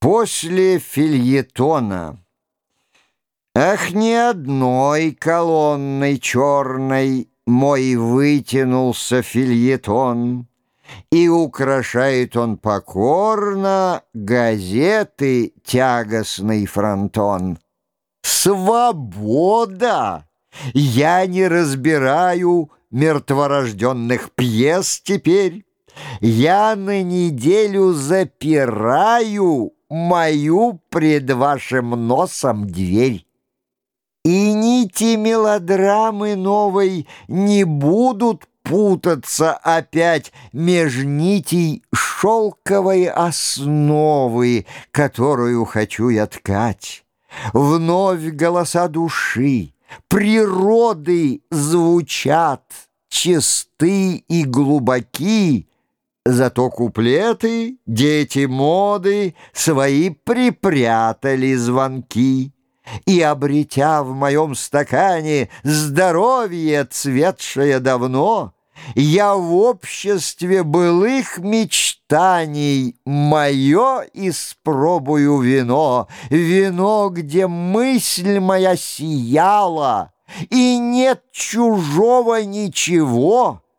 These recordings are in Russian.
После фильетона Ах, ни одной колонной черной Мой вытянулся фильетон, И украшает он покорно Газеты тягостный фронтон. Свобода! Я не разбираю Мертворожденных пьес теперь. Я на неделю запираю мою пред вашим носом дверь. И нити мелодрамы новой не будут путаться опять меж нитей шелковой основы, которую хочу я ткать. Вновь голоса души, природы звучат, чисты и глубоки, Зато куплеты, дети моды, Свои припрятали звонки. И, обретя в моем стакане Здоровье, цветшее давно, Я в обществе былых мечтаний Мое испробую вино, Вино, где мысль моя сияла, И нет чужого ничего —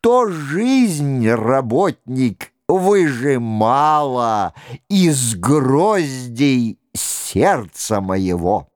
что жизнь работник выжимала из гроздей сердца моего.